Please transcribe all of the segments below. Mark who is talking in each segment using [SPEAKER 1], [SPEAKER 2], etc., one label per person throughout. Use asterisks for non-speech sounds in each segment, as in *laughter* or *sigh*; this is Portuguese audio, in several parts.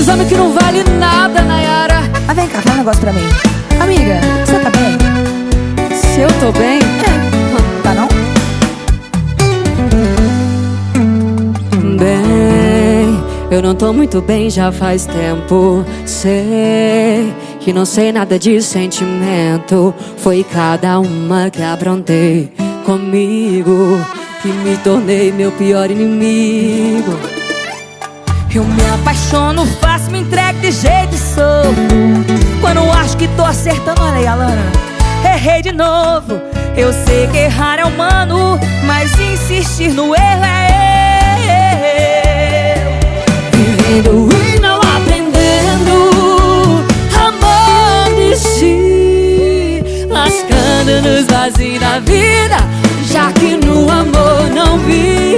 [SPEAKER 1] Esses homens que não vale nada, Nayara
[SPEAKER 2] Mas vem cá, fala um negócio pra mim Amiga, você tá bem?
[SPEAKER 1] Se eu tô bem?
[SPEAKER 2] É, tá não?
[SPEAKER 1] Bem, eu não tô muito bem já faz tempo Sei que não sei nada de sentimento Foi cada uma que aprontei comigo Que me tornei meu pior inimigo
[SPEAKER 3] Eu me apaixono, faço, me entrego de jeito e sou. Quando acho que tô acertando, olha aí, Alana. Errei de novo. Eu sei que errar é humano Mas insistir no erro é eu.
[SPEAKER 1] Vivendo e não aprendendo Amando e se Lascando nos vazios da vida Já que no amor não vira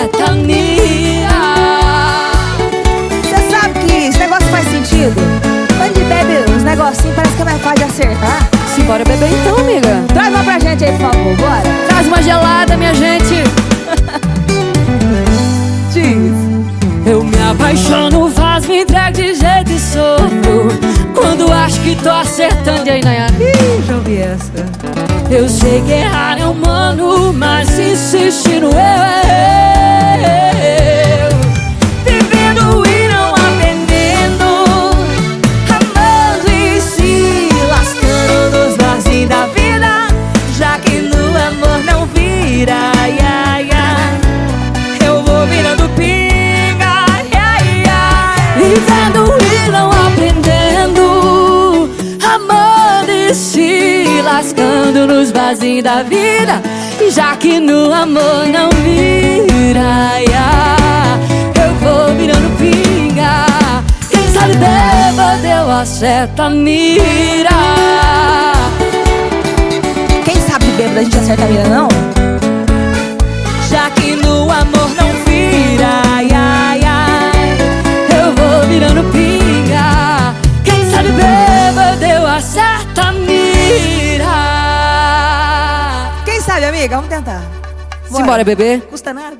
[SPEAKER 1] eu acerta a minha
[SPEAKER 2] Você sabe que esse negócio faz sentido? Quando bebe uns negocinhos, parece que é mais fácil de acertar.
[SPEAKER 1] Simbora beber então, amiga.
[SPEAKER 2] Traz uma pra gente aí, por favor, bora.
[SPEAKER 1] Traz uma gelada, minha gente. *laughs*
[SPEAKER 2] Diz.
[SPEAKER 1] Eu me apaixono, faz me entrego de jeito e sofro. Quando acho que tô acertando E aí, Nayara?
[SPEAKER 2] Ih, já ouvi essa.
[SPEAKER 1] Eu sei que errar é humano Mas insistir no eu
[SPEAKER 3] lascando nos vazios da vida Já que no amor não vira
[SPEAKER 1] ia, Eu vou virando pinga Quem sabe bêbado eu acerto a mira
[SPEAKER 2] Quem sabe bêbado a gente acerta a mira, não?
[SPEAKER 3] Já que no amor não vira ai, ai, ai.
[SPEAKER 1] Eu vou virando pinga Quem sabe bêbado eu acerto a mira
[SPEAKER 2] amiga? Vamos tentar Bora.
[SPEAKER 1] Simbora, bebê
[SPEAKER 2] Custa nada